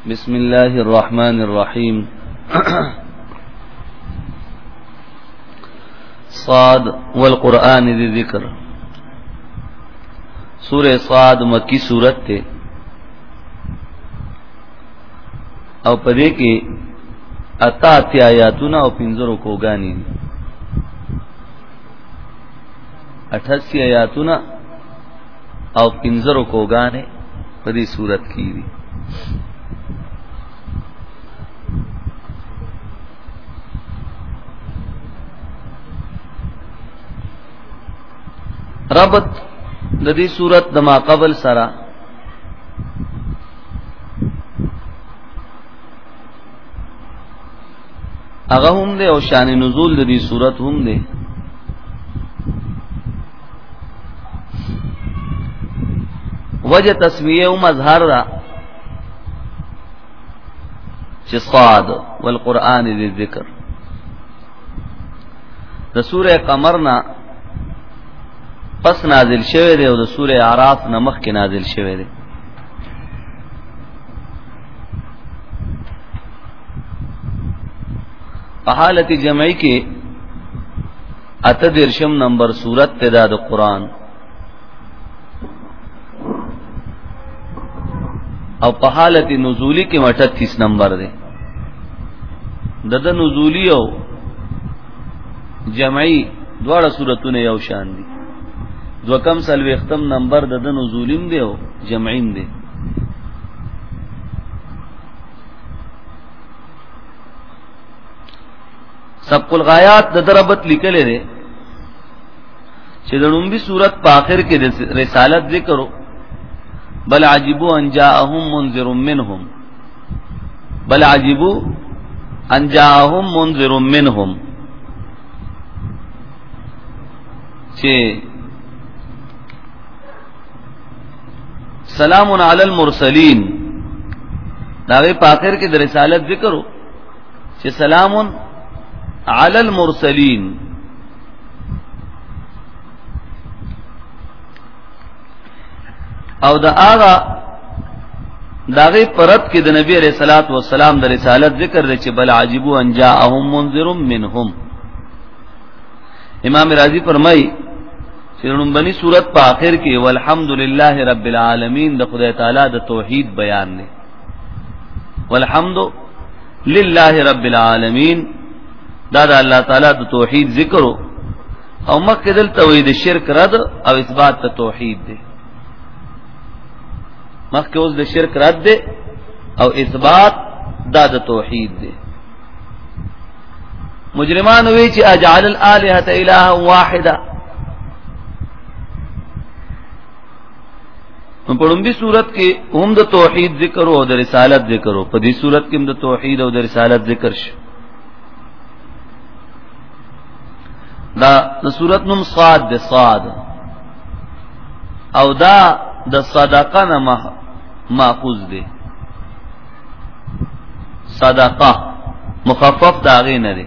بسم الله الرحمن الرحيم صاد والقرآن ذي ذکر سور صاد مکی صورت تے او پدې کې اتا تی آیاتونه او پنځرو کوګانی 88 آیاتونه او پنځه رکوګانې په دې صورت کې دي ربط د دې صورت د ما قبل سره هغه هم دی او شان نزول د دې صورت هم دی وجه تسویه او مظهر را چې صاد والقران ذی ذکر د سوره قمر نه پس نازل شوه دی او د سوره اعراف نه مخکې نازل شوه دی په حالت جمعي کې اته درشم نمبر صورت ته دا د قران او په حالت نزولی کې 38 نمبر دی د د نزولی او جمعي دواړه صورتونه یو شان دي دو کم سلوي ختم نمبر د د نزولیم دی او جمعیم دی سبق الغایات د دربت لیکلې ده چې د لومبي صورت په آخر کې د رسالت ذکر بل عجبو ان جاءهم منذر منهم بل عجبو ان جاءهم منذر منهم چې سلام علی المرسلین دا په آخر کې د رسالت ذکر وو چې سلام علی المرسلین او دا هغه داغه پرد کې د نبی علیہ الصلات والسلام د رسالت ذکر دی چې بل عجبو ان جاءهم منذر منهم امام رازی فرمای چې لومبني صورت په آخر کې والحمدلله رب العالمین د خدای تعالی د توحید بیان دی والحمد لله رب العالمین دا د الله تعالی د توحید ذکر او مکه دل توحید شرک رد او اثبات ته توحید دی مکه اوس د شرک رد دی او اثبات دا د توحید دی مجرمان وی چې اجعل الالهه اله واحده نو په لومبي صورت کې هم د توحید ذکر او د رسالت ذکر او په دې صورت کې هم د توحید او د رسالت ذکر شي دا د صورت نوم صاد د صاد او دا د صدقه نه ماخوذ دی صدقه مخفف داغه نه دی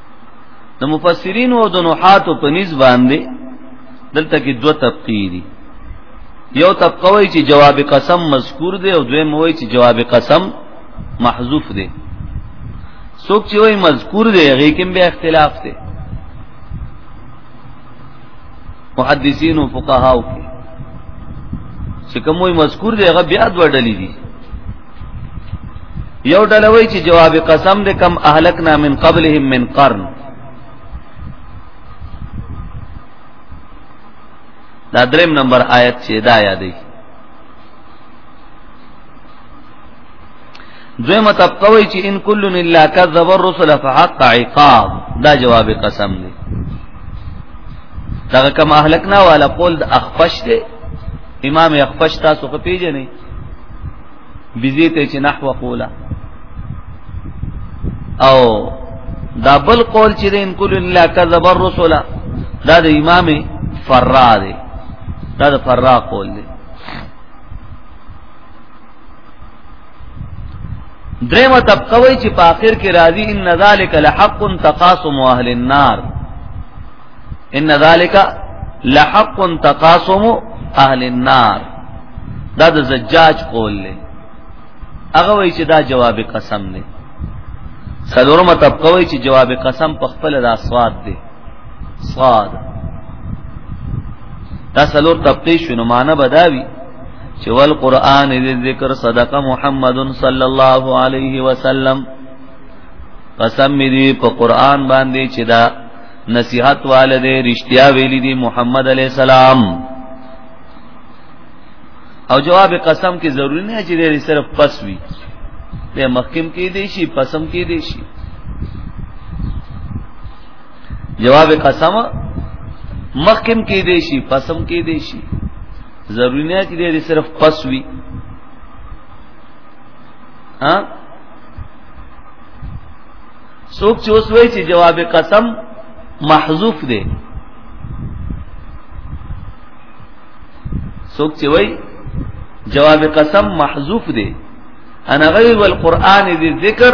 د مفسرین او د نحات په نسبت باندې دلته کې دوه طبقې دي یو طبقه وایي چې جواب قسم مذکور دی او دویم وایي چې جواب قسم محذوف دی څوک چې وایي مذکور دی هغه کې به اختلاف دی محدثین او فقهاو کې چې کوم وي مذکور دی هغه بیا دوه ډلې دي یو ډله وایي چې جواب قسم دې کم اهلکنا من قبلهم من قرن دا دریم نمبر آیت چې دا یادې دویمه طبقه وی چې ان کل الا کذب الرسل فحق عقاب دا جواب قسم دی دا کما اهلکنا والا قول د اخفش دی امام اخفش تاسو په پیژنې بزیته چې نحو قولا او دا بل قول چې ان کل الا کذب الرسل دا د امام فرا دی دا د فرا قول دی درېمه طبقه وایي چې په آخر کې راځي ان ذالک لحق تقاسم اهل النار ان ذالک لحق تقاسم اهل النار دا د زجاج قول له هغه وایي چې دا جواب قسم دی سلورمه طبقه وایي چې جواب قسم په خپل د اسواد دی صاد دا سلور طبقه شنو معنی بداوی چې ول قران دې ذکر صدق محمد صلی الله علیه وسلم قسم دې په قران باندې چې دا نصیحت والده رښتیا ویلي دي محمد علی السلام او جواب قسم کې ضروری نه چې دې صرف پس وی دې محکم کې دي شي پسم کې دي شي جواب قسم محکم کې دي شي پسم کې دي شي ضروری نه چې دې صرف پس وي ها څوک چې اوس وایي چې جواب قسم محذوف دی څوک چې وایي جواب قسم محذوف دی انا غیر والقران ذی ذکر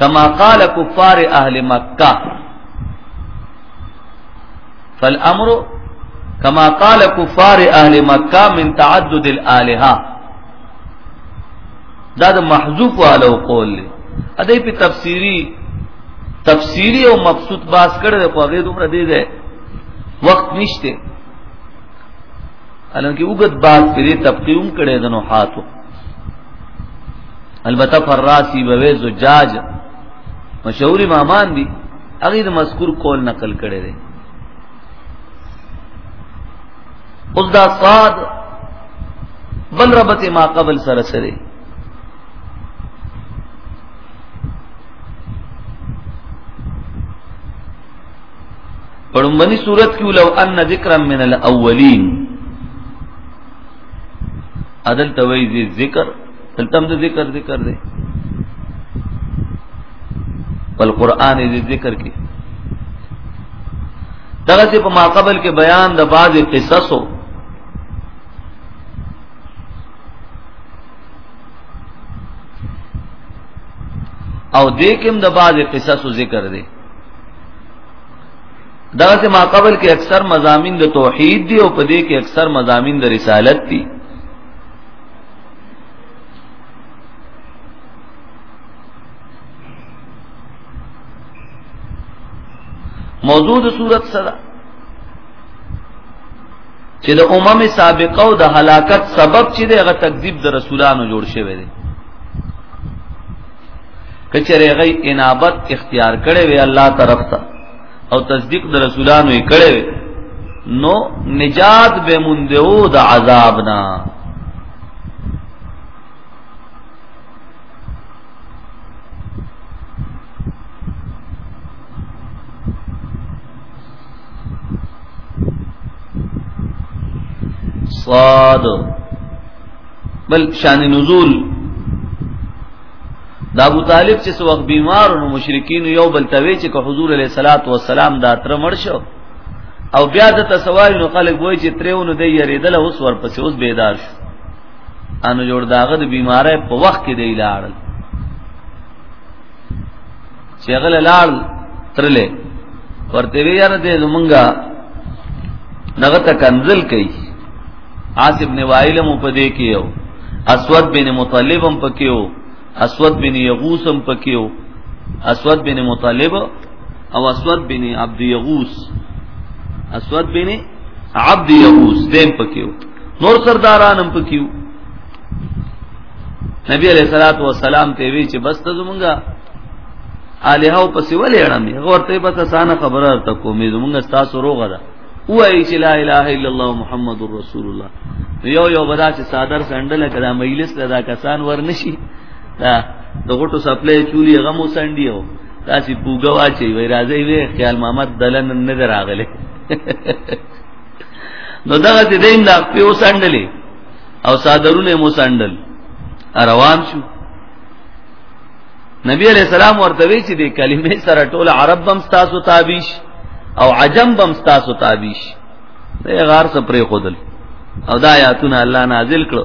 کما قال کفار اهل مکه فالامر کما قال کفار اهل مکه من تعدد الالهه دا د محذوف والو قول دی ا دې په تفسیری تفسیری او مبسوط باس کړه خو هغه دومره دی ده وخت نشته الانکه وګت باس پرې تبقیوم کړي د نو حاتو البته فراسی بوي زجاج مشهور امامان دي هغه د مذکور قول نقل کړي دي اوس دا صاد بل ربط ما قبل سره سره پړمبني صورت کې لو ان ذکرا من الاولین عدل توي ذکر دلته د ذکر ذکر دی بل قران دې ذکر کې دغه چې په ماقبل کې بیان د بعض قصصو او دې کوم د بعض قصصو ذکر دی دغه چې ماقبل کې اکثر مزامین د توحید دی او په دې کې اکثر مزامین د رسالت دی موضوع د صورت سره چې د امم سابقه او د هلاکت سبب چې دغه تکذیب د رسولانو جوړ شوی دی کچره غي انابت اختیار کړي وي الله طرف ته او تصدیق د رسولانو یې کړی نو نجات به مونږ دیو د عذاب نه صاد بل شان نزول دا ابو طالب چې څو وخت بیمار او مشرکین یو بل توی چې که حضور علیه الصلاۃ والسلام دا تر مړ شو او بیا د تسوال نو خلک وای چې ترېونو دی یریدل اوس ورپسې اوس بیدار شو انو جوړ داغه د بیمارۍ په وخت کې دی لاړ چې غل لاړ ترلې ورته وی یاره دې زمونږه نغه ته کنزل کوي عاص ابن وائل هم په دې کې یو اسود بن مطلب هم پکې یو اسود بن یغوس هم پکې یو اسود بن مطلب او اسود بن عبد یغوس اسود بن عبد یغوس دیم پکې یو نور سرداران هم پکې یو نبی علیہ الصلوۃ والسلام ته وی چې بس ته زمونږه الہو پسې ولې اړم ورته پته سانه خبره ته کومې زمونږه تاسو روغه ده وای چې لا اله الا الله محمد رسول الله یو یو بدا چې صادر سندل کړه مجلس لدا کسان ورنشي دا د غټو سپلې چولی غمو سندیو تاسو پوګه واچي وای راځي وی خیال محمد دلن نه دراغله نو دغه دې دین دا په وسندلې او صادرونه مو سندل روان شو نبی علیہ السلام ورته وی چې د کلمې سره ټول عرب بم تاسو تابیش او عجم بم تاسو تابیش دا غار څخه پرې خودل او دا آیاتونه الله نازل کړو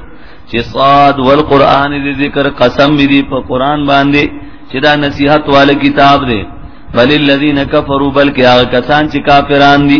چې صاد والقران دې ذکر قسم دې په قران باندې چې دا نصيحت والے کتاب دی بل الذين كفروا بلکې هغه کسان چې کافران دي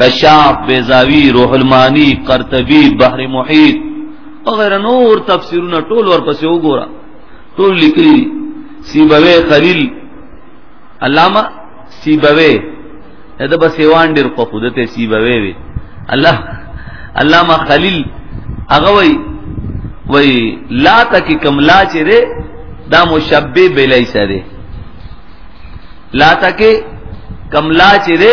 کشاف بیزاوی روح المانی قرطبی بحر محیط وغیرہ نور تفسیرونه ټول ورپسې وګوره ټول لیکلي سیبوی خلیل علامه سیبوی دا به سیوان ډیر په خوده ته سیبوی وی الله علامه خلیل هغه وی وی لا تک کم لا چې ده دا مشبه بلیسه ده لا تک کم لا چې ده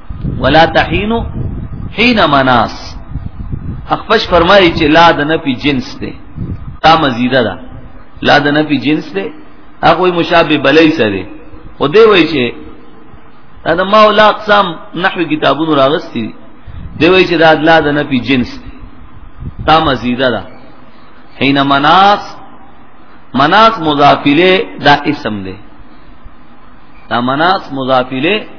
ولا تحینو حین مناس اخفش فرمایي چې لا د نفي جنس دی دا مزیده ده لا د نفي جنس دی هغه مشابه بلای سره او دی وای چې دا د ما ولا اقسام نحو کتابونو راغستی دی وای چې دا لا د نفي جنس دی دا مزیده ده حین مناس مناس مضافله دا اسم دی دا مناس مضافله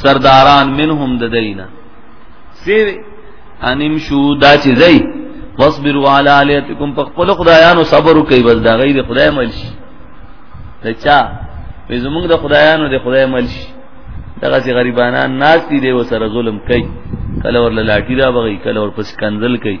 سرداران منهم د دینا سی انیم شو دا چې زئی واصبروا علی الیتکم په خپل خدایانو صبر کوي بس دا غیر خدای مل شي دا چا په زمونږ د خدایانو د خدای مل شي دغه چې غریبانان ناس دي دی وسره ظلم کوي کله ورل لاټی دا بغي کله ور پس کنزل کوي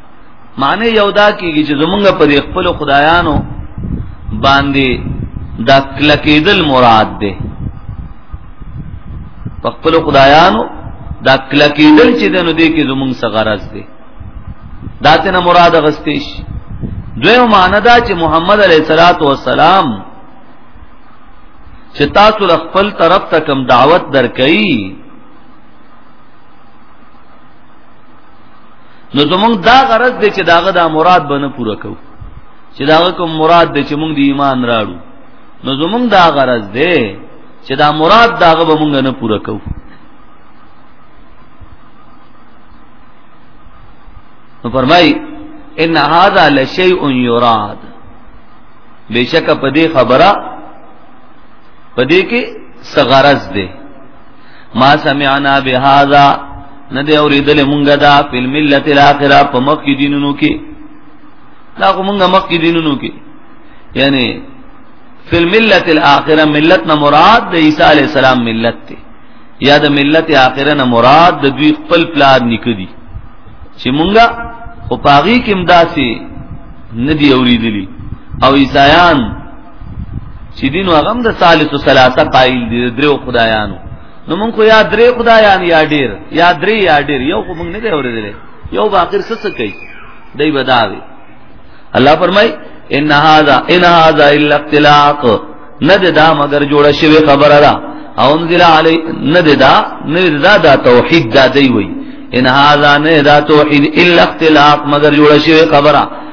معنی یو دا کیږي چې زمونږ په دې خپل خدایانو باندې دا کلکېدل مراد ده په خپل خدایانو دا کلکېدل چې د نو دې کې زمونږ څه غرض ده دا ته مراد غستیش دویو معنی دا چې محمد علیه الصلاۃ والسلام چې تاسو خپل طرف ته کوم دعوت درکې نو زمونږ دا غرض دی چې داغه دا مراد به نه پوره کوو چې داغه کوم مراد دی چې مونږ د ایمان راړو نو زمونږ دا غرض دی چې دا مراد داغه به مونږ نه پوره کوو نو فرمای ان هاذا لشیء یراد بشک په دې خبره په دې کې سغرض دی ما سمعنا بهذا نه دی اوریدل مونږه دا په ملت الاخره په مخ کې دینونو کې دا مونږه مخ کې دینونو کې یعنی فی الملت الاخره ملت نه مراد د عیسی علی السلام ملت ته یا د ملت اخره نه مراد د دوی خپل پلان نکدي چې مونږه او پاغي کې امداسي ندی اوریدلی او عیسایان چې دین هغه د ثالث ثلاثه قائل دي درو خدایانو نو مونږ خو یا درې خدایان یا ډیر یا درې یا ډیر یو خو مونږ نه دی اورېدل یو باقر څه څه کوي دای بداوي الله فرمای ان هاذا ان هاذا الا اختلاق نه دا مگر جوړ شوی خبره ده او انزل علی نه دا نه دا, دا توحید دا دی وی ان هاذا نه دا توحید الا اختلاق مگر جوړ شوی خبره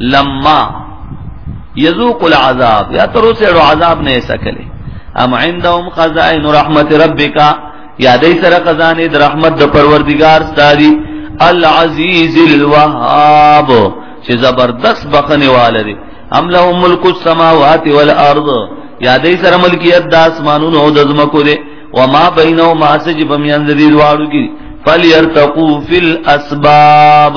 لما یذوق العذاب یا تر اوسه ډو عذاب نه سکلې ام عندهم خزائن رحمت ربک یا دې سره خزانه د رحمت د پروردگار ستاري العزیز الوهاب چې زبردست بخنه والي ام لهم ملک السماوات والارض یا دې سره ملکیت د اسمانونو او د زمکو دی وما بینهما سجب من ذی الوارو کی فلیرتقوا فی الاسباب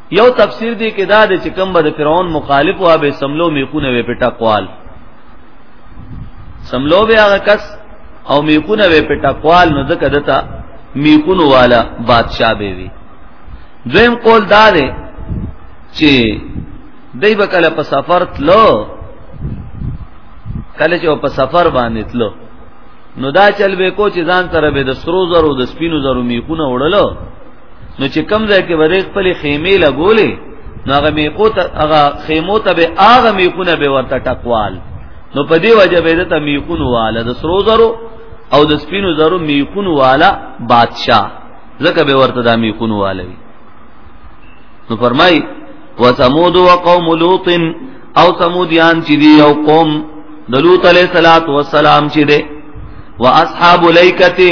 یو تفسیر دی کې دا دی چې کوم به د فرعون مخالف و به سملو میخونه وې پټه قوال سملو به هغه کس او میخونه وې پټه قوال نو ځکه دته میخونو والا بادشاہ به وي دویم قول دا دی چې دای به کله په سفر تلو کله چې په سفر باندې تلو نو دا چل به کو چې ځان سره به د سرو زرو د سپینو زرو میخونه وړلو نو چې کم ځای کې ورې خپل خیمه لګولې نو هغه میقو ته هغه خیمو ته به هغه میقونه به ورته ټکوال نو په دې وجه به دته میقون والا د سرو زرو او د سپینو زرو میقون والا بادشاہ زکه به ورته د میقون والا وي نو فرمای وثمود وقوم لوط او ثمودیان چې دی او قوم د لوط علیہ الصلات والسلام چې دی واصحاب الیکته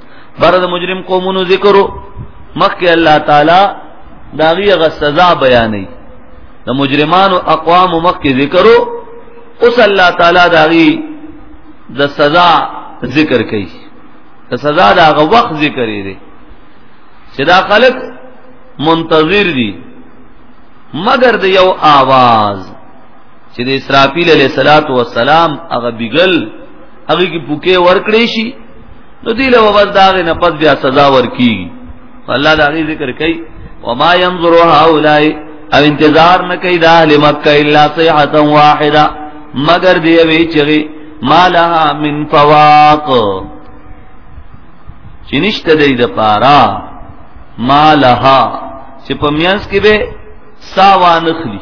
بر د مجرم قومونو ذکرو مخکې الله تعالی داغي غ سزا بیانې د مجرمانو اقوام مخکې ذکرو اوس الله تعالی داغي د سزا ذکر کوي د سزا دا غ وخت ذکر دی چې دا خلک منتظر دي مگر د یو आवाज چې د اسرافیل علیه الصلاۃ والسلام هغه بیګل هغه کې پوکې ورکړې شي نو دی له وبد داغه نه پد بیا سزا ورکی الله دا غي ذکر کوي وما ينظر هؤلاء او انتظار نه کوي د اهل مکه الا صيحه واحده مگر دی وی چغي مالها من فواق چنشته دی د پارا مالها چې په میانس کې به ساوان خلی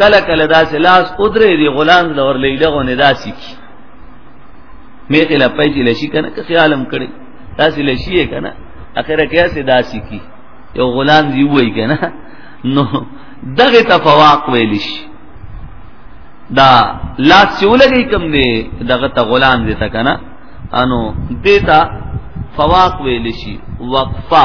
کله کله داسې لاس ادرې دی غلام د اور لیله غو نه داسې کی مې ته لپای چې لشي کنه که خیالم کړي داسې لشي کنه اخره کې اسې داسې کی یو غلام دی وای کنه نو دغه تفواق ویل شي دا لاس چې ولګي کم دی دغه ته غلام دی تا کنه انو دیتا فواق ویل شي وقفه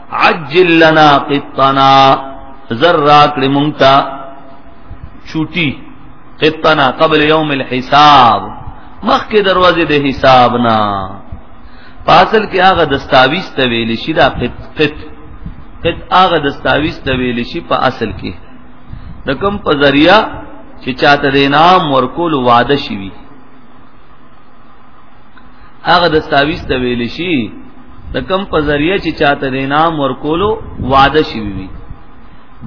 عجل لنا قطنا زر راکړي مونږ ته چوټي قطنا قبل يوم الحساب مخکې دروازه د حساب نه پاسل کې هغه دستاویز ته ویل شي دا قط قط قط هغه دستاویز ته ویل شي په اصل کې د کوم په ذریعہ چې چاته د انعام ورکول وعده شي هغه د ساویس ته ویل شي د کم په ذریعہ چې چاته د نام ورکولو وعده شي وي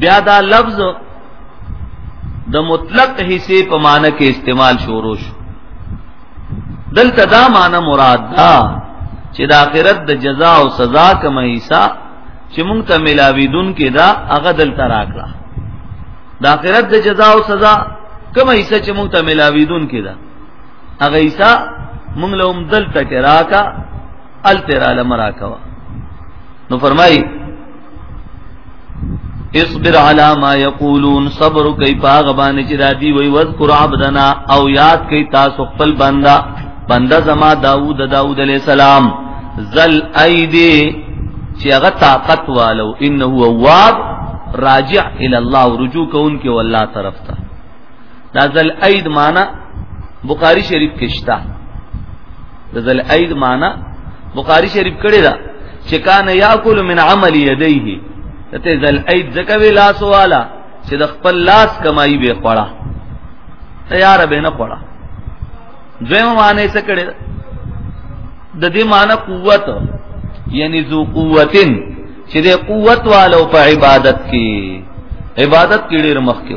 بیا دا لفظ د مطلق حصے په معنی کې استعمال شروع شو دلته دا معنی مراد ده چې د آخرت د جزا او سزا کوم حصہ چې مونږ ته ملاویدون کې دا هغه دلته راکړه د آخرت د جزا او سزا کوم حصہ چې مونږ ته ملاویدون کې ده هغه عیسی موږ له هم دلته کې راکا ال تیرا لمرا کوا نو فرمای اصبر علی ما یقولون صبر کوي پاغه باندې چې رادي وي وذکر عبدنا او یاد کوي تاسو خپل بندا بندا زما داوود داوود علیہ السلام ذل ایدی چې هغه طاقت والو انه هو راجع الى الله رجوع کوونکی والله طرف ته دا ذل اید معنی بخاری شریف کې شته د ذل اید معنی بخاری شریف کړی دا چې کان یاکل من عمل یدیه ته ذل اید زکه وی لاس والا چې د خپل لاس کمایي به خوړه تیار به نه خوړه دویم معنی څه کړی د دې معنی قوت یعنی ذو قوتن چې د قوت والو په عبادت کې عبادت کې ډېر مخکې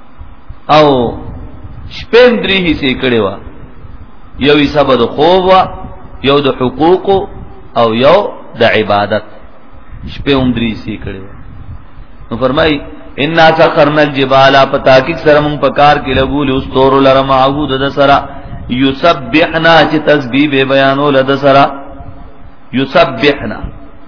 او شپم درې حصے کړي وا یو حصہ به د خوب وا یو د حقوق او یو د عبادت شپم درې حصے کړي وا نو فرمای ان سخرنا الجبال پتا کی سره مون پکار کې لګول اوس تور لره معهود د سره یسبحنا چې تسبیح بیانول د سره یسبحنا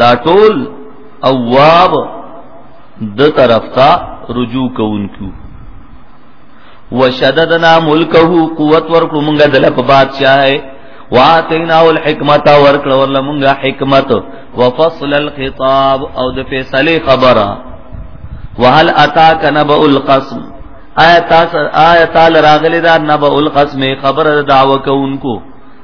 دا ټول اواب د طرف ته رجوع کوونکو وشددنا ملکه قوت ورکړو مونږه دله په بادشاہ ہے واتینا الحکمت ورکړو ورله مونږه حکمت وفصل الخطاب او د فیصله خبره وهل اتاک نبأ القسم آیات آیات راغلی دا نبأ القسم خبره دعوه کوونکو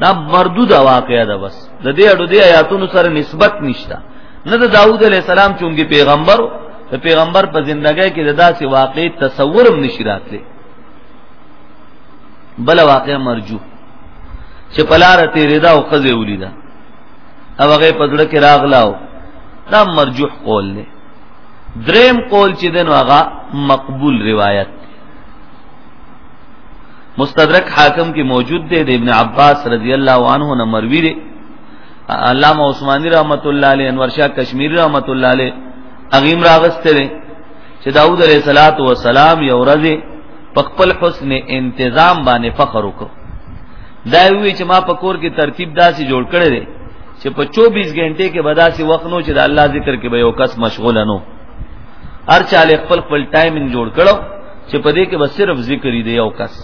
دا مردود واقعا ده بس د دې اړو دې آیاتونو سره نسبت نشته نه د داوود علی السلام چونګي پیغمبر د پیغمبر په زندګۍ کې د داسې واقعي تصورم نشی راتلی بل واقع مرجو چې پلار تیرې دا او خزه ولیدا او هغه په دړه کې راغلاو دا مرجوح قول دی دریم قول چې دنو هغه مقبول روایت مستدرک حاکم کې موجود دی د ابن عباس رضی الله عنه نه مروی دی علامه عثماني رحمت الله علیه انور شاه کشمیری رحمت الله علیه اغیم راغسته دی چې داوود علیه صلوات و سلام یو ورځ په خپل حسن انتظام باندې فخر وکړ دا وی چې ما په کور کې ترتیب داسې جوړ کړی دی چې په 24 غنټه کې بداسي وخت نو چې د الله ذکر کې به یو کس مشغول نه هر چا له خپل خپل ټایمینګ جوړ کړو چې په دې کې به صرف ذکر دی یو کس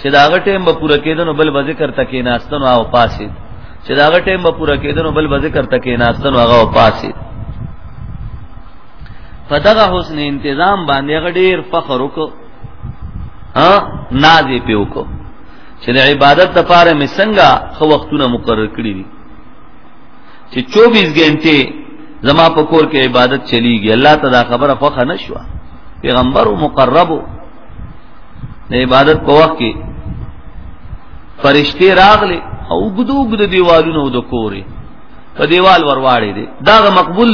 چې دا هغه ټیم به پوره کېدنو بل به ذکر تکې ناستنو او پاسې چې دا هغه ټیم به پوره کېدنو بل به ذکر تکې ناستنو هغه او پاسې په دغه حسن انتظام باندې هغه ډیر فخر وکړو ها ناز یې پیوکو چې د عبادت لپاره مې څنګه خو وختونه مقرر کړی دي چې 24 غنټه زما په کور کې عبادت چلیږي الله ته دا خبره فخه نشوه پیغمبر او مقرب د عبادت په وخت کې فرشتي راغلي او ګدو ګد دیوالونو د کورې په دیوال ورواړې دي دا مقبول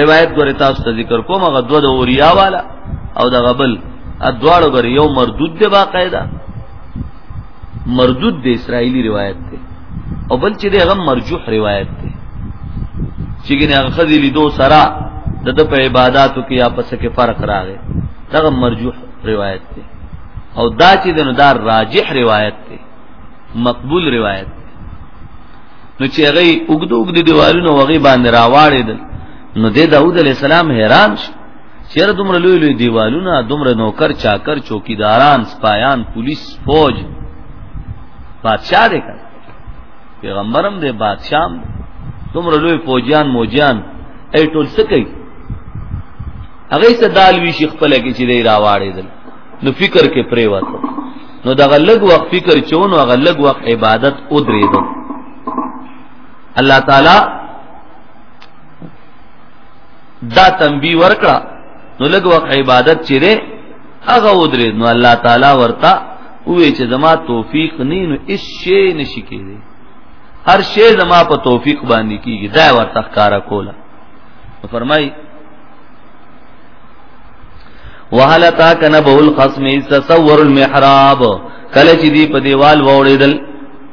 روایت ګورې تاسو ته ذکر کوم هغه دوه د اوریا والا او د غبل ادواړو بر یو مردود دی باقاعده مردود د اسرائیلی روایت دی او بل چې دی هغه مرجوح روایت دی چې ګنې هغه خزي لیدو سره د د په عبادتو کې یا پس کې فرق راغی دا مرجوح روایت دی او دا چې د دا راجح روایت دی مقبول روایت دی نو چې هغه وګدو وګدي دیوالونو هغه باندې راواړېدل نو د داوود علی السلام حیران شو چیر دومره لوی لوی دیوالونه دومره نوکر چاکر چوکیداران سپایان پولیس فوج بادشاہ دی کړ پیغمبرم دی بادشاہ دومره لوی فوجیان موجیان ای ټول څه کوي هغه څه دالوی شیخ په لګی چې دی راواړې دل نو فکر کې پرې وته نو دغه لګ وخت فکر چونو هغه لګ وخت عبادت او درې دو الله تعالی دا تنبیه ورکړه نو لږ وخت عبادت چې ده هغه ودرې نو الله تعالی ورته وې چې زما توفیق نه نو هیڅ شی نشي کېږي هر شی زما په توفیق باندې کیږي دا ورته ښکارا کوله فرمای وهل تا کنه بول خصم تصور المحراب کله چې دی په دیوال ووړېدل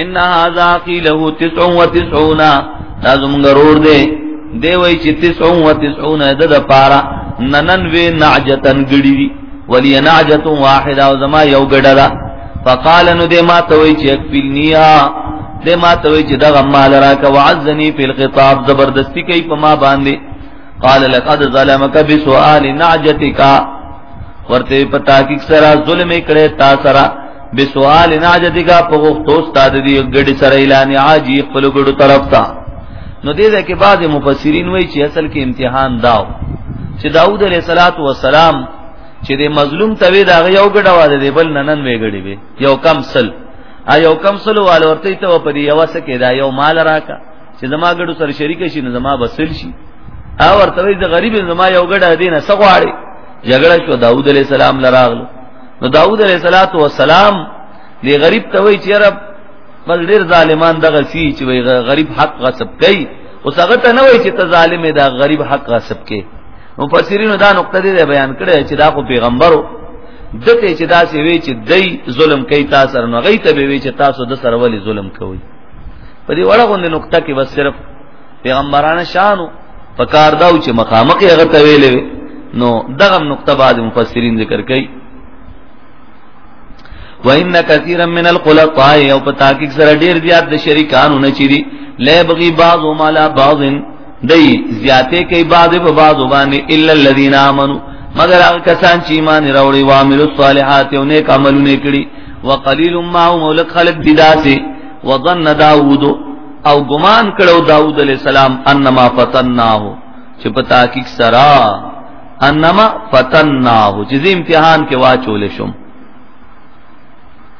ان هذا قيله 99 دا زمونږ رور دی دی وای چې 99 د د پارا ننن وی نعجتن غړي دي ولی نعجت واحده او زما یو غړه ده فقال نو دې ما ته وای چې اکفلنیا دې ما ته وای چې دا مال راکا وعزنی فی الخطاب زبردستی کوي په ما باندې قال لقد ظلمك بسؤال نعجتك ورته په تحقیق سره ظلم کړي تا سره بسؤال نعجتك په غوښتو استاد دی ګډي سره اعلان عاجی خپل ګډو طرف ته نو دې ده کې بعض مفسرین وایي چې اصل کې امتحان داو چې داوود علیه الصلاۃ والسلام چې د مظلوم توی دا یو ګډه واده دی بل ننن وی ګډي وی یو کم سل ا یو کم سل وال ورته ته په دې یو سکه دا یو مال راکا چې زما ګډو سره شریک شي نو زما بسل شي او ورته وی د غریب زما یو ګډه دینه سغواړي جګړه شو داوود علی السلام لراغلو نو داوود علی السلام دی غریب ته وی چې رب بس ډیر ظالمان دغه سی چې وی غریب حق غصب کوي او څنګه ته نه وی چې ته ظالم دا غریب حق غصب کوي نو فسرینو دا نقطه دی بیان کړي چې دا خو پیغمبرو دته چې دا سی وی چې دای ظلم کوي تاسو نه غي ته وی چې تاسو د سره ولی ظلم کوي په دې وړه غوندې نقطه کې بس صرف پیغمبرانه شانو په کار داو چې مخامخ یې هغه ته ویلې نو دغه نقطه بعد مفسرین ذکر کوي وان کثیرا من الخلطاء او په تحقیق سره ډیر زیات د شریکانو نه چي دي لا بغي بعض ما لا بعض دی زیاته کوي بعض په بعض باندې الا الذين امنوا مگر هغه کسان چې ایمان راوړي او عملو الصالحات او نیک عملونه کړي وقلیل ما هم ولک خلق بداسه وظن داوود او ګمان کړو داوود علیہ السلام انما فتناه چې په تحقیق سرا انما فتناه چې امتحان کې واچول شم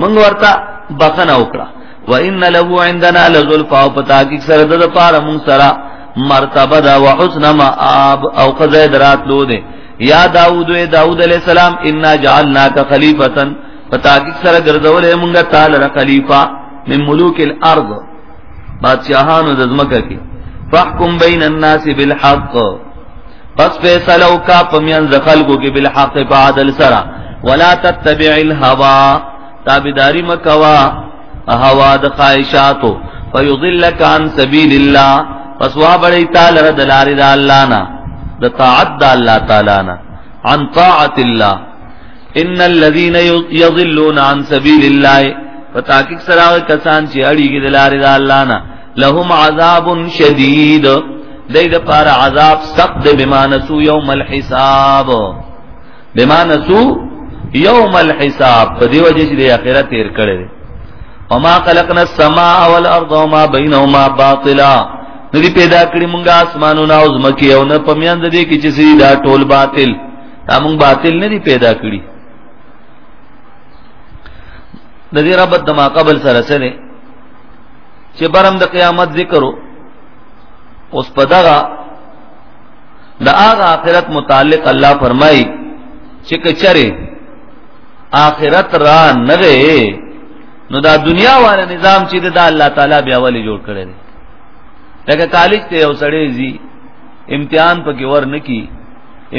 موږ ورته بخنه وکړه وان له عندنا لزلفا او پتا کی سره د پاره مون سره مرتبه دا وحسن ما اب او قضا درات لو دے یا داوود اے داوود علیہ السلام انا جعلناک خلیفتا پتا کی سره ګرځولې مونږه تعالی خلیفہ من ملوک الارض بادشاہانو د ځمکه کې فحکم بین الناس بالحق پس فیصلو کا پمینځ خلکو کې بالحق په عدل سره ولا تتبع الهوى تابعداري مکوا هوا د خواهشاتو فیضلک عن سبیل الله پس وا بړی تعالی رد لارې د الله نه د طاعت د الله تعالی نه عن طاعت الله ان الذين يضلون عن سبيل الله فتاکک سراغ کسان چې اړیږي د لارې د الله نه لهم عذاب شدید دای د پار عذاب سخت د بمانسو یوم الحساب بمانسو یوم الحساب په دی وجه چې د اخرت تیر کړي دي وما خلقنا السماء والارض وما بينهما باطلا ندی پیدا کړی مونږه اسمانونه او زمکه او نه پمیان د دې کې چې سړي دا ټول باطل دا مونږ باطل نه دی پیدا کړی د دې رب د ما قبل سره سره چې برم د قیامت ذکرو اوس په دغه د هغه آخرت متعلق الله فرمای چې کچره آخرت را نغه نو دا دنیا والا نظام چې دا الله تعالی بیا ولې جوړ کړی دی لکه کالج ته یو سړی زی امتحان پکې ور نکی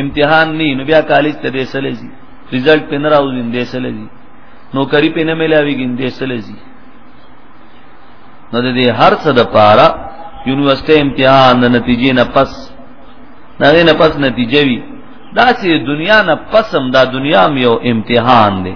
امتحان نه نو بیا کالج ته دې سره زی رزلټ په نه راوځي دې سره زی نوکری په نه ملاويږي دې سره زی نو دې هر څه د پاره یونیورسيټي امتحان د نتیجې نه پس نه نه پس نتیجه وی دا چې دنیا نه پسم دا دنیا یو امتحان دی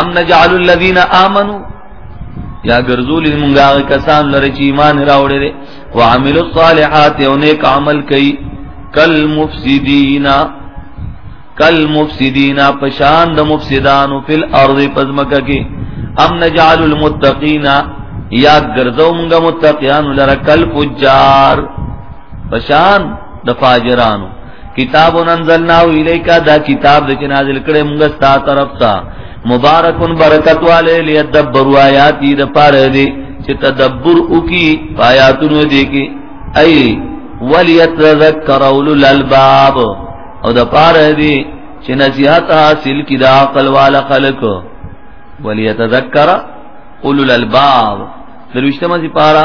ام نجعل الذين امنوا یا ګرځول مونږه کسان لره چې ایمان راوړي دي او عمل الصالحات او نیک عمل کوي کل مفسدین کل مفسدین پشان د مفسدانو فل ارض پزمکه کې ام نجعل المتقین یا ګرځو مونږه متقیان لره کل فجار پشان د فاجرانو کتاب انزلنا الیک دا کتاب د نازل کړه موږ ستا طرف ته مبارکون برکت والے لیدبروا آیاتی د پاره دی چې تدبر وکي آیاتونو دی کې ای ولیتذکر اولل الباب او د پاره دی چې نصیحت حاصل کی دا عقل والا خلق ولیتذکر اولل الباب دروشتمه سي پاره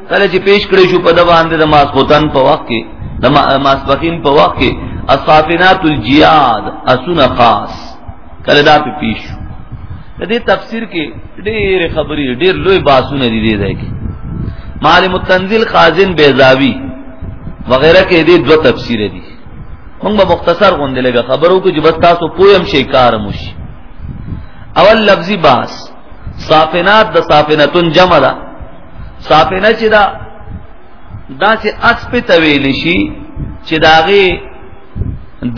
کله چې پیش کړی شو په دوان د ماسخوتن په وخت کې د ماسبخین په وخت کې الصافنات الجیاد اسونه خاص کله دا په پیش شو د دې تفسیر کې ډېر خبرې ډېر لوی باسونه دي دې ځای کې معلم التنزیل خازن بیزاوی وغیرہ کې دې دوه تفسیر دي موږ به مختصر غوندې لګه خبرو کې چې بس تاسو پویم شي کار مو شي اول لفظي باس صافنات د صافنتون جمع ده صافنه چې دا داسې اسپ ته ویل شي چې داغه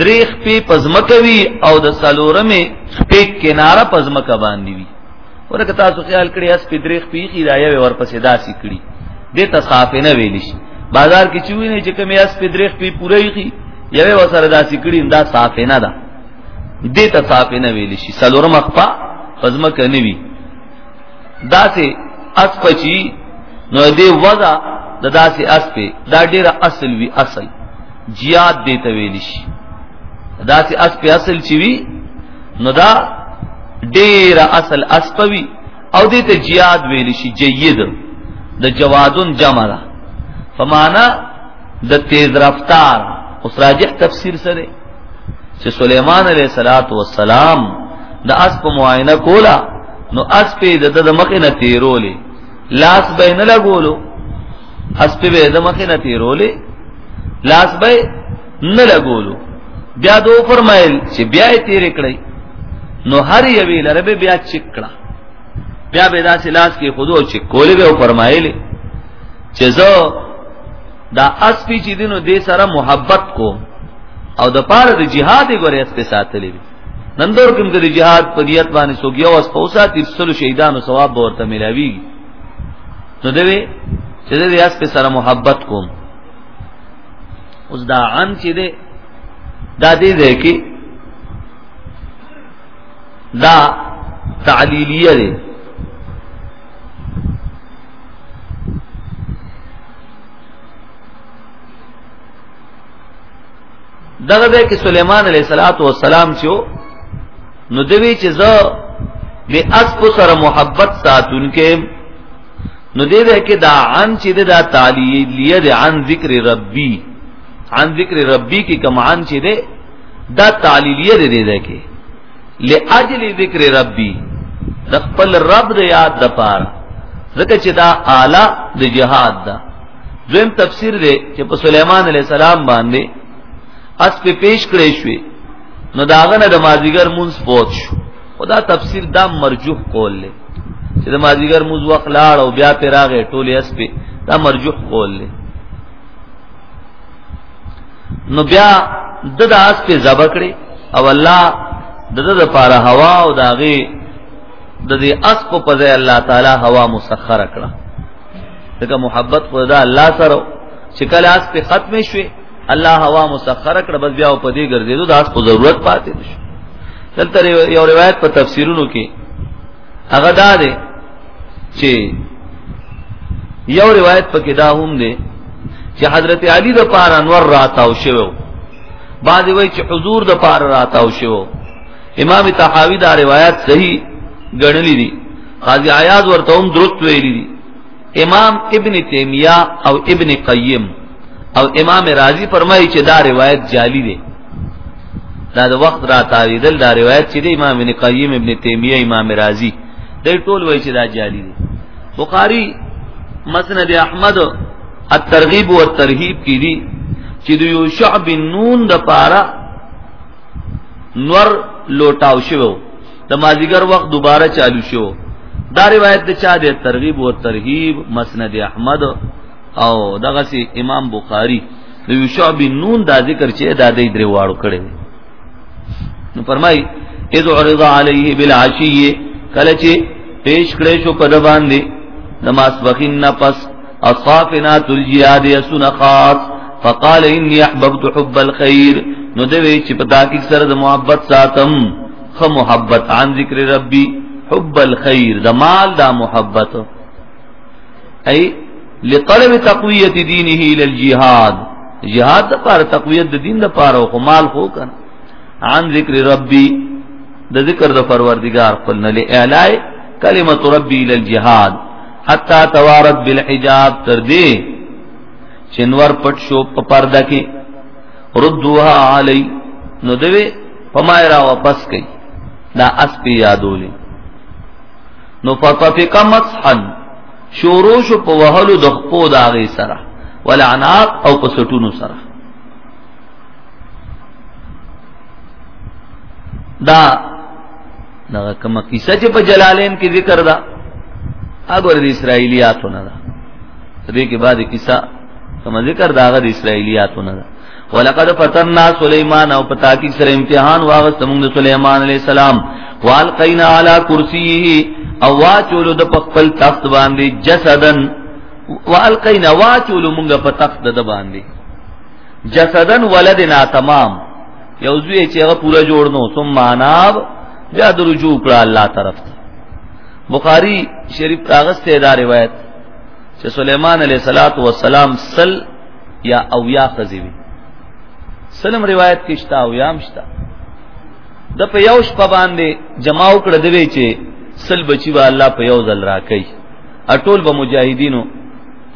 دریخ په پزمکه وی او د سلورمه په کناره پزمکه باندې وی ورکه تاسو خیال کړی اس په دریخ پیخي دا یو ورپسې داسې کړی د تصافنه ویل شي بازار کې چوي نه چې کوم اس په دریخ پی پوره یي یو وسره داسې کړی دا صافنه ده دا دې ته صافې نه ویل شي سلورم خپا پزما کني وي دا سه اس پچی نو دې وضع د داسې اس په دا ډیره اصل وی اصل جیاد دې ته ویل شي داسې اس په اصل چی وی نو دا ډیره اصل اس پوي او دې ته جیاد ویل شي جید د جوادن جمع ده فمانا د تیز رفتار اوس راجح تفسیر سره چې سليمان عليه صلوات و سلام د اس په معاینه کولا نو اس په د د مخ نه تیرولې لاس به نه لګولو اس په د مخ نه تیرولې لاس به نه لګولو بیا دو فرمایل چې بیا یې تیر کړی نو هر یوی لره به بیا چک کړه بیا به داسې لاس کې خودو چې کولې به فرمایلې چې زه دا اسپی چې دینو دې سره محبت کو او د پاره د جهاد غره اسپ ساتلې دي نن دور کوم د جهاد په دیت باندې سوګیا او اسپ اوسه تیر سلو شهیدانو ثواب به ورته ملاوي نو دوی چې دې اسپ سره محبت کوم اوس دا عن چې دې دا دې ده کې دا تعلیلیه ده دغه ځای کې سليمان عليه صلوات و سلام چې نو دوی چې زه به اسب سره محبت ساتونکې نو دې ده کې دا عن چې دا تعلیلیه ده عن ذکر ربي عن ذکر ربي کې کم عن چې ده دا تعلیلیه ده دې ده کې لاجل ذکر ربی د خپل رب د یاد د پاره ځکه چې دا اعلی د جهاد ده دویم تفسیر دی چې په سليمان عليه السلام باندې اس په پیش کړې شوې نو داغه نه د مازیګر مونږ پوت شو خدا تفسیر دا مرجوح قول له چې د مازیګر مونږ وخلاړ او بیا پیراغه ټولې اس په دا مرجوح قول له نو بیا د د اس په ذبح کړي او الله د د لپاره هوا او داغي د دې اس په پځه الله تعالی هوا مسخر کړه دغه محبت خدا الله سره چې کله اس په ختم شوي الله هوا مسخر کړه بس بیا په دې ګرځېدو د اس په ضرورت پاتې شو دلته یو روایت په تفسیرونو کې هغه دا دی چې یو روایت پکې دا هم دی چې حضرت علی د پار انور راتاو شوو بعد وی چې حضور د پار راتاو شوو امام طحاوی دا روایت صحیح ګڼلی دی قاضی عیاض ورته هم درست ویلی دی امام ابن تیمیه او ابن قیم او امام رازی فرمایي چې دا روایت جعلی دی دا د وخت را تاریدل دا روایت چې د امام ابن قیم ابن تیمیه امام رازی د ټول وایي چې دا جعلی دی بخاری مسند احمد الترغیب او الترهیب کې دي چې د یو شعب نون د پاره نور لوټاو شوو د مازیګر وخت دوباره چالو شو دا روایت د چا دی ترغیب او ترهیب مسند احمد او دغه سي امام بخاری د یوشع بن نون دا ذکر چې دا دې درې واړو کړي نو فرمای اذ عرض علیه بالعشی کله چې پیش کړې شو په د باندې نماز بخین نه پس اصافنات الجهاد یسن خاص فقال انی احببت حب الخير نو دوی چې په تحقیق سره د محبت ساتم خو محبت عن ذکر ربی حب الخير د مال دا محبت اي لطلب تقويه دينه الى الجهاد جهاد د پاره تقویت د دین د پاره او مال خو کنه عن ذکر ربي د ذکر د پروردگار خپل نه اعلی کلمت ربي الى الجهاد حتا توارت بالحجاب تر دې چنور پټ شو په پرده کې ردوها علی نو دوی پمای را واپس کئ دا اس پی یادولی نو فطفق مسحا شورو شو په وهلو د خپو داغي سره ولعناق او په سټونو سره دا دا کومه کیسه چې په جلالین کې ذکر ده هغه د اسرایلیاتو نه ده دې کې بعد کیسه کوم ذکر داغه د اسرایلیاتو نه ولقد فتنا سليمان او پتا کی سره امتحان واغست موږ سليمان عليه السلام والقينا على كرسيه او واچول د خپل تخت باندې جسدن والقينا واچول موږ په تخت د باندې جسدن ولدنا تمام یو زوی چې هغه پورا جوړ نو ثم اناب بیا د رجوع کړه الله طرف ته بخاری شریف راغسته دا روایت چې سليمان عليه صلوات و سلام سل یا او یا خزی وی سلم روایت کې شتا او یام شتا د په یو شپه باندې جماو کړ دوی چې سل بچی به الله په یو ځل راکې اټول به مجاهدینو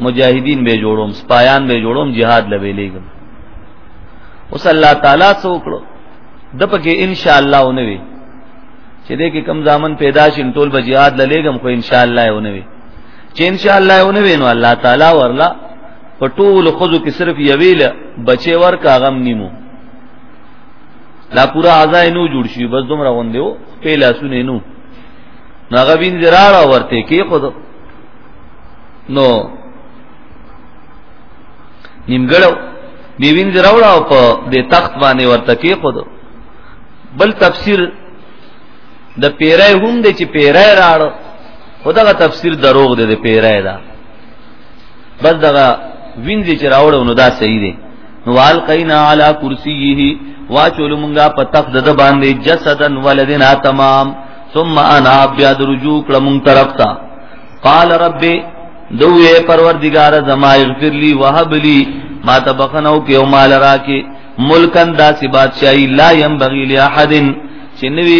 مجاهدین به جوړوم سپایان به جوړوم jihad لوي لګم اوس الله تعالی څوکړو د پکې ان شاء الله ونوي چې دې کې کم ځامن پیدا شین ټول به jihad لګم خو ان شاء الله ونوي چې ان شاء الله ونه وینو الله تعالی ورلا په ټول خزو کې صرف یویل بچي ورکا غم نیمو لا پورا اعضاء نو جوړ شي بس دومره غوندې و په لاسونه نو ناغه وین زراړه ورته کې خود نو نیمګړو دی وین زراړه او په دې تخت باندې ورته کې خود بل تفسیر د پیرای هم د چې پیرای راړو خو دغه تفسیر دروغ دی د پیرای دا بس دغه وینځي چې راوړو نو دا صحیح دی نو القینا علی کرسیه واچول مونږه په تخت د باندې جسدن ولدنا تمام ثم انا بیا د رجوع کلم طرف تا قال رب دوی پروردگار زما اغفر لی وهب لی ما تبخنو کې او مال راکې ملکن داسې بادشاہي لا ينبغي لاحد چې نوی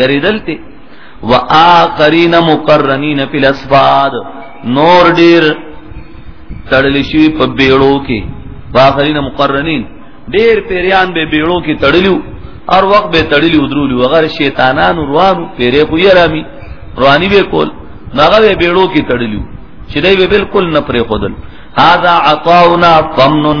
یریدل ته واخرین مقرنین فی الاسفاد نور ډیر تړل شي په بیړو کې واخرین مقرنین ډیر پیریان به بیړو کې تړلیو هر وخت به تړلی ودرولو وغیر شیطانان روانو پیری خو یې رامي رواني به کول هغه به بیړو کې تړلیو چې دوی به بالکل نه پرې خودل هاذا عطاؤنا فمنن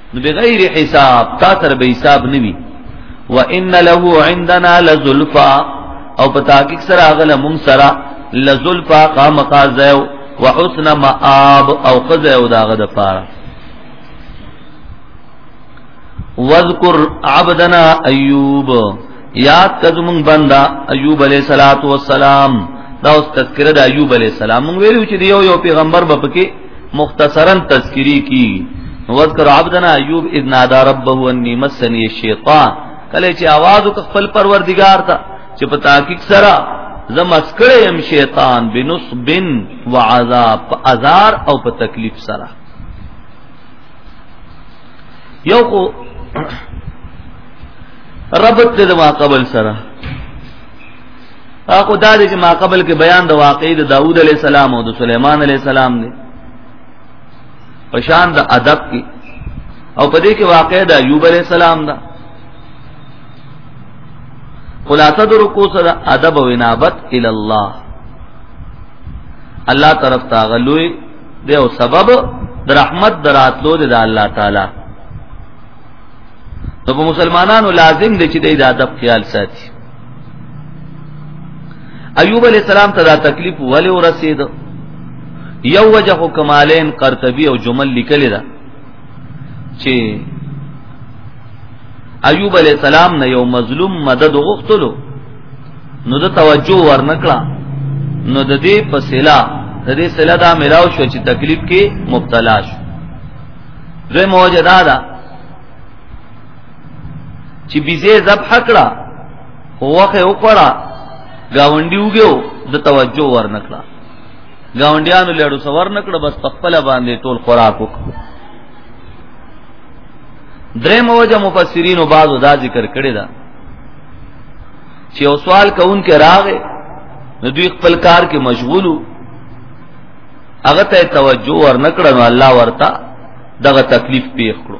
نو بغیر حساب تا سره به حساب نوي وان له عندنا لزلفا او په تحقیق سره غل مون سره لزلفا قامقا زو وحسن مآب او قضا او داغه د پاره واذکر عبدنا ایوب یاد کزمون بندا ایوب علیہ الصلوۃ والسلام دا اوس تذکرہ د ایوب علیہ السلام مونږ ویلو چې یو یو پیغمبر به پکې مختصرا تذکری کی وذکر عبدنا ایوب اذ نادى ربه انی مسنی الشیطان کله چې आवाज وک خپل پروردگار ته چې په تحقیق سره زمس کړه يم شیطان بنصب وعذاب ازار او په تکلیف سره یو کو ربط دې ما قبل سره اخو دا دې چې ما قبل کې بیان د واقعې د داوود علی السلام او د سليمان علی السلام دی پشان د ادب کې او په دې کې واقعې د ایوب علی السلام دا خلاصه د رکوع سره ادب او انابت ال الله الله طرف تا غلوي دی او سبب د رحمت دراتلو دی د الله تعالی نو په مسلمانانو لازم دی چې د ادب خیال ساتي ایوب علی السلام ته دا تکلیف ولې ورسید یو وجه کمالین قرطبی او جمل لیکل دا چې ایوب علی السلام نه یو مظلوم مدد غوښتلو نو د توجه ورنکړه نو د دې په سلا د دې سلا دا ملاو شو چې تکلیف کې مبتلا شو زه موجه دا ده چې بیزه ذبح کړه هوخه وکړه گاونډي وګیو د توجه ورنکړه گاونډیانو لړو سور نکړه بس په خپل باندې ټول خوراک وک درې موجه مفسرین او بعضو دا ذکر کړی دا چې او سوال کوون کې راغې نو دوی خپل کار کې مشغولو هغه ته توجه ورنکړه نو الله ورته دغه تکلیف پیښ کړو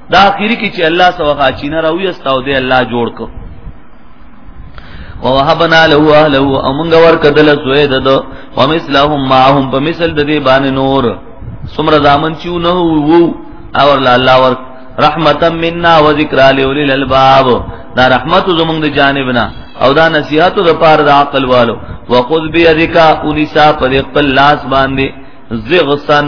دا اخیری کې چې الله سو غاچینه راوي استاو دی الله جوړ کو ووهبنا له اهله او موږ ورکدل سوې دد ومثلهم معهم په مثل د دې باندې نور سمر زامن چو نه وو او الله ور رحمتا منا و ذکر لولی الالباب دا رحمت زمونږ د جانبنا او دا نصیحت د پار د عقل والو وخذ بيدک انسا پر خپل لاس باندې زغسن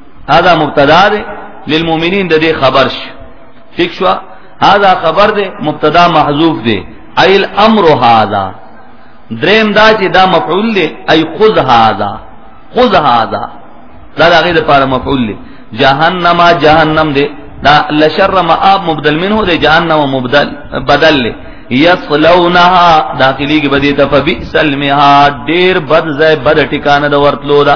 هذا مبتدا ده للمؤمنین د دې خبر شي ٹھیک شو هذا خبر ده مبتدا محذوف ده ای الامر هذا دریم دا چې دا مفعول ده ای خذ هذا خذ هذا دا د هغې دپاره مفعول دی جهنم جهنم دی دا لشر مآب مبدل منه دی جهنم مبدل بدل دی یصلونها داخلي کې بدیته فبئس المهاد ډیر بد ځای بد ټکانه د ورتلو ده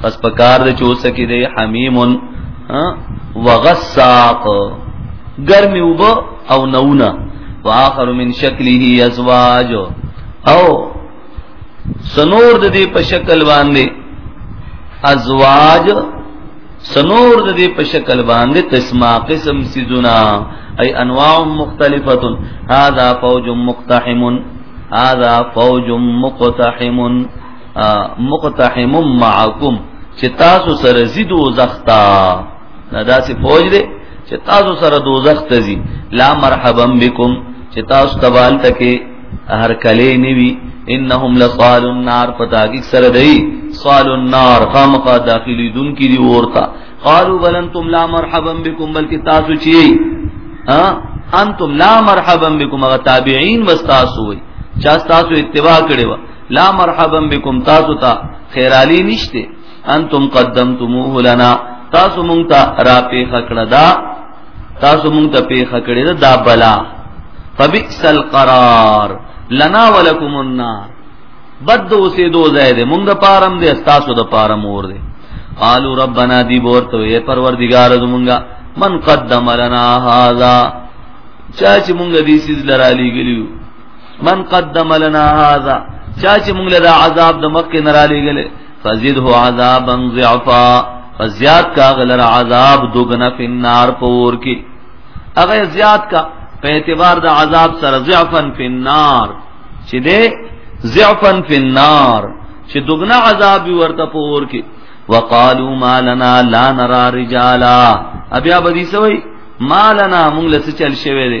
پس پکار د چوسه کې دی حمیم وغساق ګرمي وب او نونه واخر من شکله ازواج او سنور د دې په شکل باندې ازواج سنور د دې په شکل باندې قسمه قسم سيزونه اي انواع مختلفه هذا فوج مقتحم هذا فوج مقتحم مقتحم معکم چې تاسو سره زی دوزخ تا دا داسې فوج دی چې تاسو سره دوزخ ته زی لا مرحبا بكم چې تاسو تبال تکي هر کله نیوي انهم لصال النار فتاګي سره دی صال النار خامخا داخلي دن کی دی ورتا قالوا بل انتم لا مرحبا بكم بلکې تاسو چی ها انتم لا مرحبا بكم هغه تابعین واستاسو وي چا تاسو اتباع کړي لا مرحبا بكم تاسو ته خیرالی نشته انتم قدمتموه لنا تاسو مونږ ته را پیخ کړه دا تاسو مونږ ته پیخ کړه دا بلا فبئس القرار لنا ولكم النار بد اوسې دو زید مونږ د پارم دې تاسو د پارم اور دې قالو ربنا دی بورته یې پروردگار زمونږه من قدم لنا هذا چا چې مونږ دې سیز لرالي ګلیو من قدم لنا هذا چا چې موږ له عذاب د مکه نه را لېګلې فزيده عذابا ضعفا فزياد کا غلر عذاب دوګنا په نار پور کې هغه زیات کا په اعتبار د عذاب سره ضعفا په نار چې دې ضعفا په نار چې دوګنا عذاب ورته پور کې وقالوا ما لنا لا نرى رجالا ابیا بدی سوئی ما لنا مونږ لسی چل شوی دی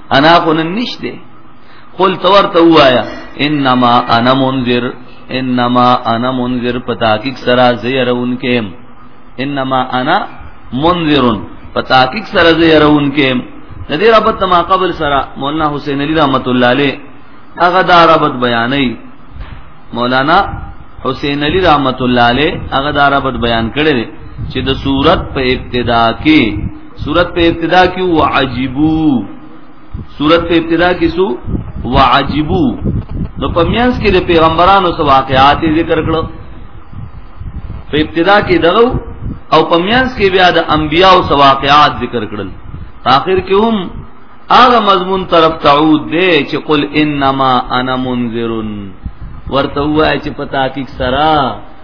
انا خو نن نشته قل تور ته وایا انما انا منذر انما انا منذر پتا کی سرا زیرون کیم انما انا منذر پتا کی سرا زیرون کیم ندی ربط ما قبل سرا مولانا حسین علی رحمت الله علیه هغه دا ربط بیانې مولانا حسین علی رحمت الله علیه هغه دا ربط بیان کړی چې د صورت په ابتدا کې صورت په ابتدا کې وعجبو صورت په ابتدا کې سو وعجبو نو په میانس کې د پیغمبرانو سو واقعات ذکر کړو په ابتدا کې دغه او په میانس کې بیا د انبیانو سو واقعات ذکر کړل آخر کې هم هغه مضمون طرف تعود دی چې قل انما انا منذر ورته وای چې په تحقیق سره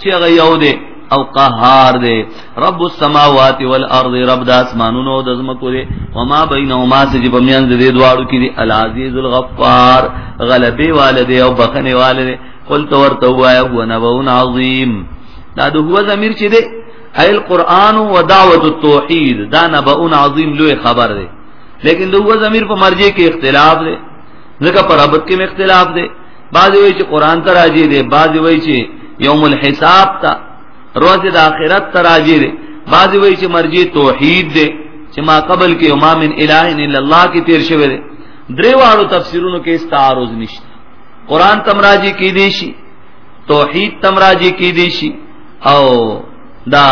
چې هغه یو دی او قهار دی رب السماوات والارض رب د اسمانونو د زمکو دی وما بینهما چې په میان د دې دواړو کې دی العزیز الغفار غلبي والده او بخنه والده قل تو ورته وای هو نبون عظیم دا د هو ضمیر چې دی ایل قران و دعوت التوحید دا نبون عظیم لوی خبر دی لیکن د هو ضمیر په مرجع کې اختلاف دی ځکه پر ربط کې اختلاف دی بعضی وی چې قران ته راځي دي بعضی وی چې یوم الحساب ته روز د آخرت ته راځي دي بعضی وی چې مرجی توحید دي چې ما قبل کې امام من اله الا الله کې تیر شوی دي درې واړو تفسیرونو کې استعارض نشته قران تم راځي کې دي شي توحید تم راځي کې دي شي او دا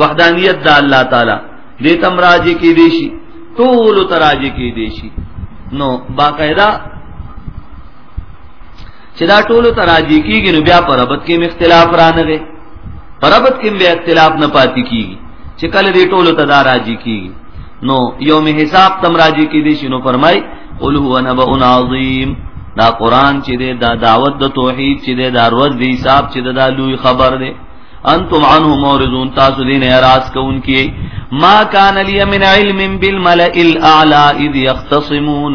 وحدانیت د الله تعالی دې تم راځي کې دي شي ټول تراځي کې دي شي نو باقاعده چې دا ټول تراجی کیږي نو بیا پر ربط کې اختلاف رانغه پر ربط کې بیا اختلاف نه پاتې کیږي چې کله دې ټول ته دا راجی کیږي نو یوم حساب تم راجی کې دي شنو فرمای قل هو نبأ عظیم دا قران چې دې دا دعوت د توحید چې دې دا روز دې حساب چې دا لوی خبر دې انتم عنه مورزون تاسو دین اعراض کوونکی ما کان لی من علم بالملئ الاعلى اذ یختصمون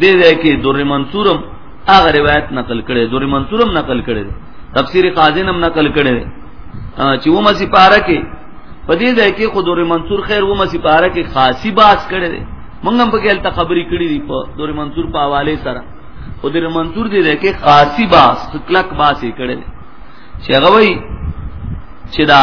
دې دې کې دور منصورم هغه روایت نقل کړي دور منصورم نقل کړي تفسیر قاضی نم نقل کړي چې و مسی پاره کې په دې ځای کې خود دور منصور خیر و مسی پاره کې خاصی باس کړي مونږ هم په کې الته خبرې کړې دي په دور منصور په حواله سره او دور منصور دې ځای کې خاصی باس کلک باس یې کړي چې هغه وای چې دا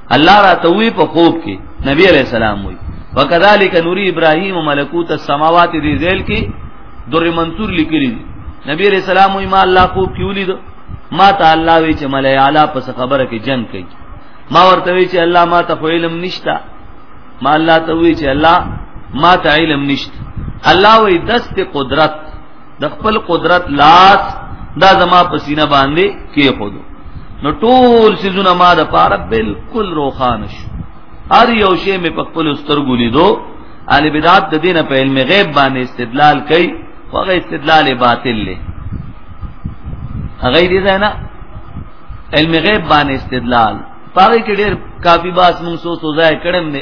الله راته وی په خوب کې نبی علیہ السلام وی وکذالک نوری ابراهیم ملکوت السماوات دی ذیل کې در منصور لیکلی دی نبی علیہ السلام وی ما الله خوب کې ولید ما ته الله وی چې ملای اعلی پس خبره کې جنگ کوي ما ورته وی چې الله ما ته علم نشتا ما الله ته وی چې الله ما ته علم نشتا الله وی دست قدرت د خپل قدرت لاس دا زما په سینه باندې کې خود نو ټول سيزونه ما د پاره بالکل روخان شو هر یو شی مې په خپل سترګو لیدو اهل بدعت د دینه په علم غیب باندې استدلال کوي هغه استدلال باطل لې هغه دې نه علم غیب باندې استدلال پاره کې ډېر کافي باس مونږ سو سوزای کړم نه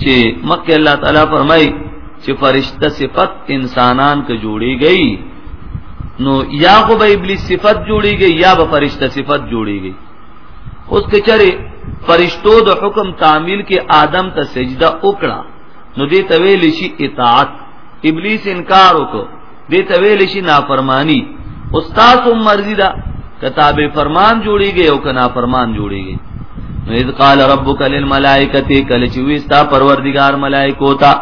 چې مکه الله تعالی فرمای چې فرشتہ صفت انسانان ک جوړی گئی نو یا خو به ابلیس صفت جوړی گئی یا به فرشتہ صفت جوړی گئی اوس کې چره فرشتو د حکم تعمیل کې آدم ته سجده وکړه نو دې تویل شي اطاعت ابلیس انکار وکړ دې ته ویل شي نافرمانی استاد هم مرضی دا کتاب فرمان جوړیږي او کنا فرمان جوړیږي نو اذ قال ربک للملائکه کله چې وستا پروردگار ملائکو ته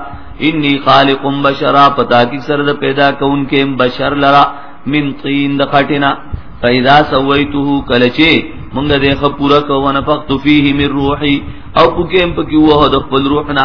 انی خالق بشرا پتا کی سر د پیدا کون کې بشر لرا من طین د خټینا فاذا سویته کله چې مونږ دې خ پورا کوونه فقط فيه من روحي او پکې هم پکې وه د خپل روحنا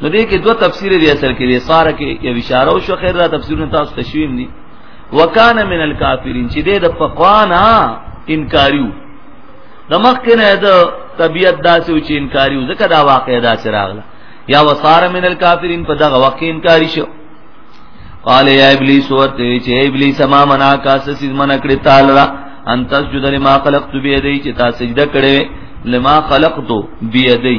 نو دې کې دوه تفسیر دی اصل کې دی ساره کې یو اشاره او شو خیر دا تفسیرونه تاسو تشویم دي وکانه من الکافرین چې دې د فقوانا انکاریو د مخکې نه د طبیعت داسې چې انکاریو ځکه دا واقعیا داسې راغله یا وصار من الکافرین په دغه وخت انکاری شو قال یا ابلیس ورته چې ابلیس ما منا کا سسیز من کړی تعالی را ان تسجد لما خلقت بيدی چې تاسو سجده کړې لما خلقت بيدی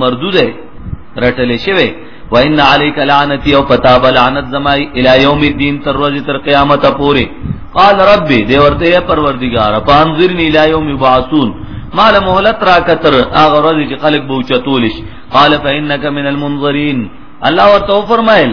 مردود ہے رټلې شوی وان علیک لعنتی او پتا بلعنت زمای الی یوم الدین تر ورځې تر قیامت پورې قال ربي دی ورته یا پروردگار پانذرنی الی یوم یبعثون مال مهلت را کتر اغه ورځې چې خلق بوچتولش قال فانک من المنظرین الله ورته فرمایل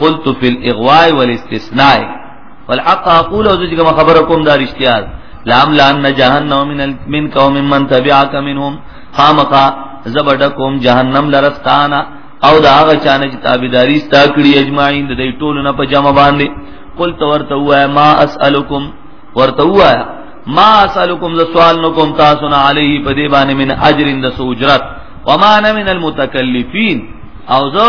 قلت في الاغواء والاستثناء والحق اقول او چې کوم خبره کوم دا رښتیا لام لان جهنم من من قوم من تبعك منهم خامقا زبدکم جهنم لرستانا او دا هغه چانه چې تابعداري ستا کړی اجمعین د دې ټولو نه په جمع باندې قلت ورته وایا ما اسالکم ورته وایا ما اسالکم ز سوال نو کوم تاسو نه علی په دې باندې من اجر د سوجرت وما انا من المتکلفین او زه